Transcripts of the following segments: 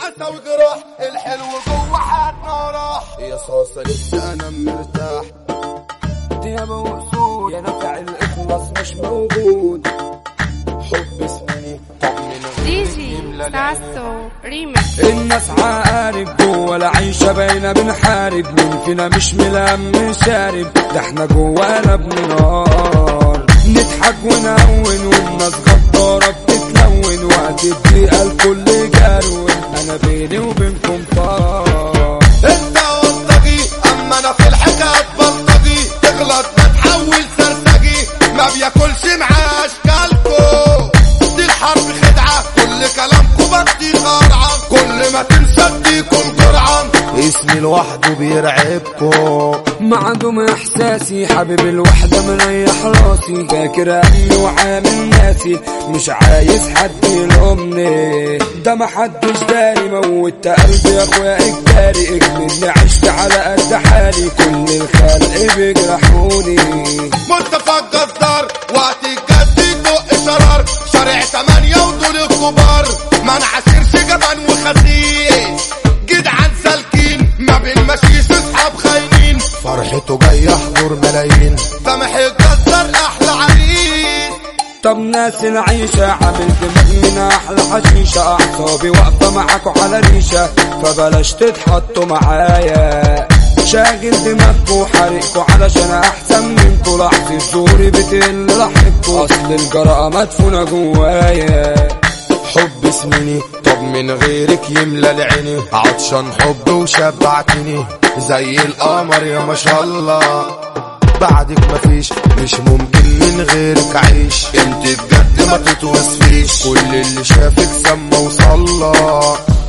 أسوي جراح الحلو جوه حياتنا راح يا صاصة لسه أنا مرتاح. يا موصول يا نفع الإخلاص مش موجود. حب طمن دي جي ساسو ريمكس الناس عقارب جوه العيشة باينة بنحارب مين فينا مش ملم شارب ده إحنا جوانا بنار. نضحك ونهون والناس غدارة. وقت الدقيقة الكل جرون أنا بيني وبينكم طار اسمي لوحده بيرعبكو معدوم إحساسي حبيب الوحدة مريح راسي فاكر امي وعامل ناسي مش عايز حد يلومني. ده محدش داري موت قلبي يا أخويا إجباري. اجملني عشت على قد حالي. كل الخلق بيجرحوني يحضر ملايين. سامح الجزار أحلى عريس طب ناس العيشة عامل من أحلى حشيشة أعصابي واقفة معاكوا على ريشة. فبلاش تتحطوا معايا. شاغل دماغكوا وحارقكوا علشان أحسن منكوا لحظة زوري بتقل لحقكوا أصل الجرأة مدفونة جوايا. حب سنيني طب من غيرك يملى العيني. عطشان حب وشبعتني زي القمر يا ما شاء الله. بعدك مفيش مش ممكن من غيرك عيش انت بجد ما تتوصفيش كل اللي شافك سما وصلى.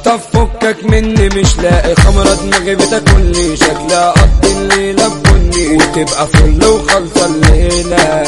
طب فكك مني مش لاقي خمرة دماغي بتاكلني شكلها قضي الليلة بني وتبقى فل وخلصة الليلة.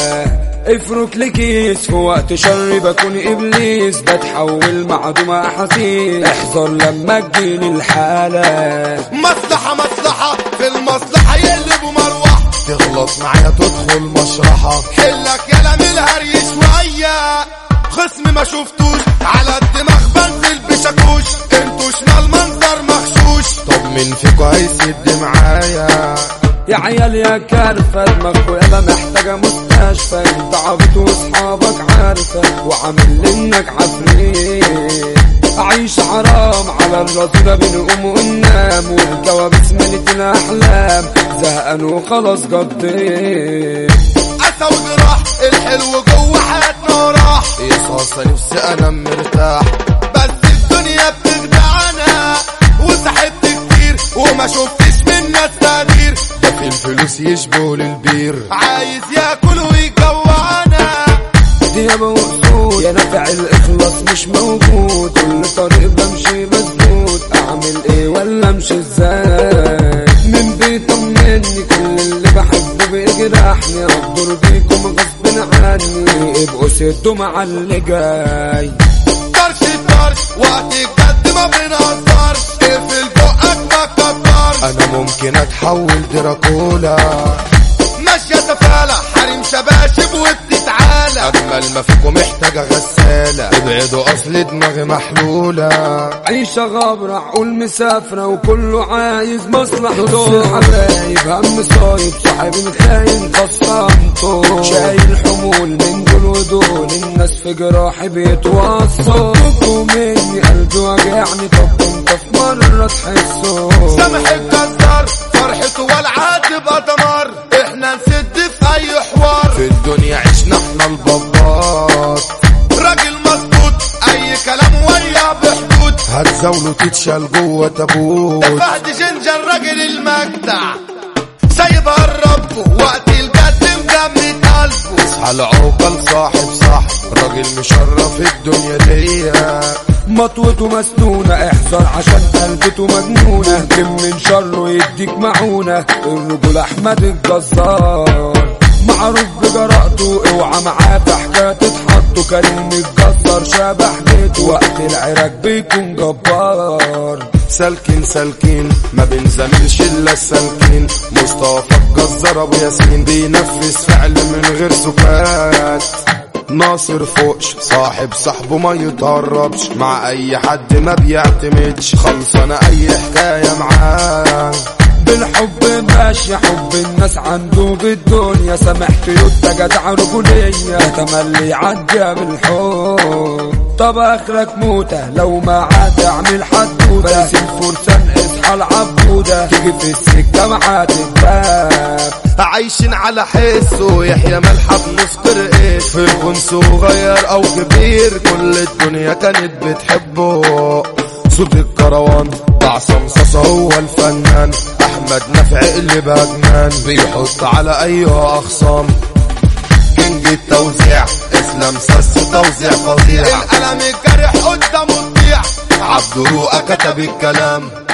افرك لكيس في وقت شر بكون إبليس. بتحول معدومة احاسيس احذر لما تجيني الحالة. مصلحة مصلحة. في المصلحة يقلبوا مروحة تغلط معايا تدخل مشرحة. حلك يا من الهري شوية خصم ما شفتوش على الدماغ بنزل بشاكوش أنتوا شمال منظر مغشوش طب مين فيكوا هيسد معايا؟ يا عيال يا كارفة دماغكوا يالا محتاجة مستشفى. انت عبيط واصحابك عارفة وعامل إنك عفريت. أعيش حرام على الرذيلة بنقوم وننام والكوابيس ملت الأحلام. زهقان وخلاص قضيت. أسوي جراح الحلو جوه حياتنا راح. يا صاصة نفسي أنا مرتاح. بس الدنيا بتخدعنا وسحبت كتير وما شفتش من ناس تقدير ده في الفلوس يشبه للبير. عايز ياكل ويجوعنا. دي يا موصول يا نفع الإخلاص مش موجود. كل طريق بمشي إيه إزاي من بيطمني كل اللي بحبه بيجرحني أقدر بيكم غصب عني. ابقوا سدوا مع اللي جاي طرش الطرش وقت الجد ما بنهزرش اقفل بقك ما تكبرش أنا ممكن أتحول دراكولا. ماشية سفالة حريم شباشب وبتتعالى اجمل ما فيكم محتاجة غسالة. ابعدوا أصل دماغي محلولة. عيشة غابرة عقول مسافرة وكله عايز مصلحته حبايب هم صايب صاحب الخاين خصمته شايل حمول من دول ودول الناس في جراحي بيتوصوا مني قلبي وجعني طب انت في مرة تحسه. سامح الجزار فرحته والعاد هتزاوله تتشال جوه تابوت فهد جنجر راجل المجدع سايبها الرب وقت الجد مجمد قلبه اصحى العوقل صاحب صاحب راجل مشرف الدنيا دي مطوته مسنونة احذر عشان قلبته مجنونة. كم من شره يديك معونة الرجل أحمد الجزار. معروف بجرأته اوعى معاه في حكاية تتحطوا كريم الجزار شبح بيته وقت العراك بيكون جبار. سالكين سالكين ما بنزملش إلا السالكين. مصطفى الجزار أبو ياسين بينفذ فعل من غير سكات. ناصر فوقش صاحب صاحبه ما يتقربش مع أي حد ما بيعتمدش. خلصانة أي حكاية معاه. بالحب ماشي حب الناس عنده بالدنيا سامحت يوتا جدع رجولية تملي عدى بالحب طب آخرك موتة لو ما عاد أعمل حدودة. فارس الفرسان أصحى العبودة. تيجي في السكة معاه تتباب عايشين على حسه يحيى ملحق نسكر إيه في الكون صغير أو كبير كل الدنيا كانت بتحبه. صوت الكروان. عصام صاصا هو الفنان. أحمد نفع اللي باجمان بيحط على ايها اخصام كينج التوزيع. إسلام سس توزيع فظيع. القلم الجارح قدامه تضيع عبد رؤى كتب الكلام.